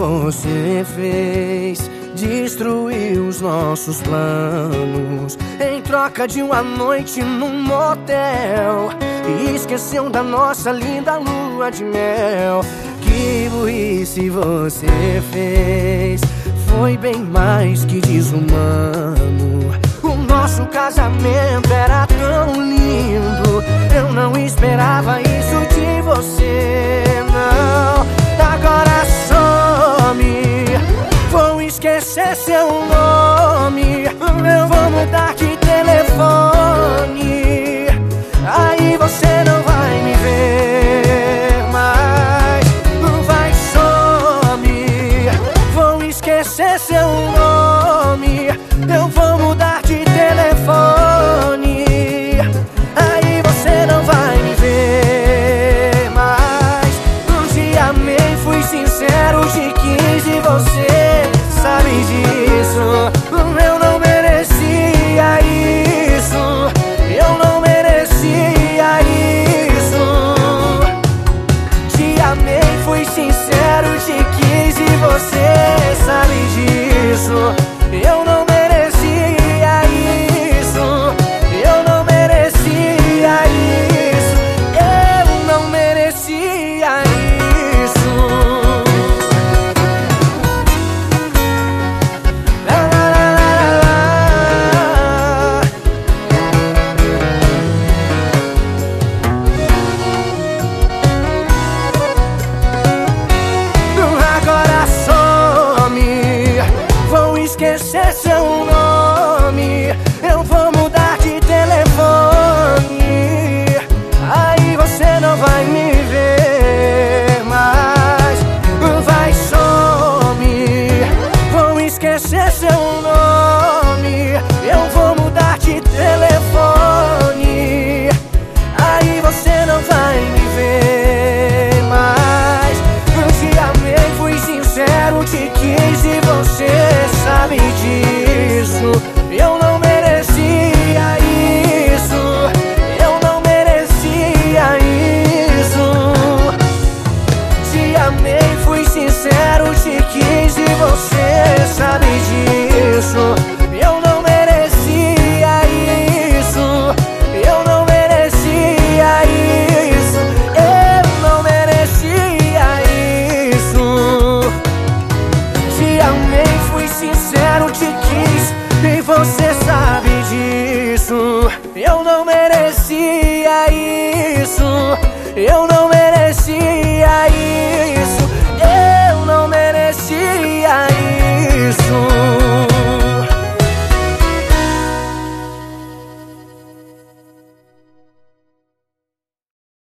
você fez. Destruiu os nossos planos. Em troca de uma noite num motel. E esqueceu da nossa linda lua de mel. Que burrice você fez. Foi bem mais que desumano. O nosso casamento era tão lindo. Eu não esperava isso de você seu nome. Eu vou mudar de telefone. Aí você não vai me ver mais. Te amei, fui sincero, te quis e você sabe disso. Eu não merecia isso. Eu não merecia isso. Te amei, fui sincero, disso. Eu não merecia isso. Eu não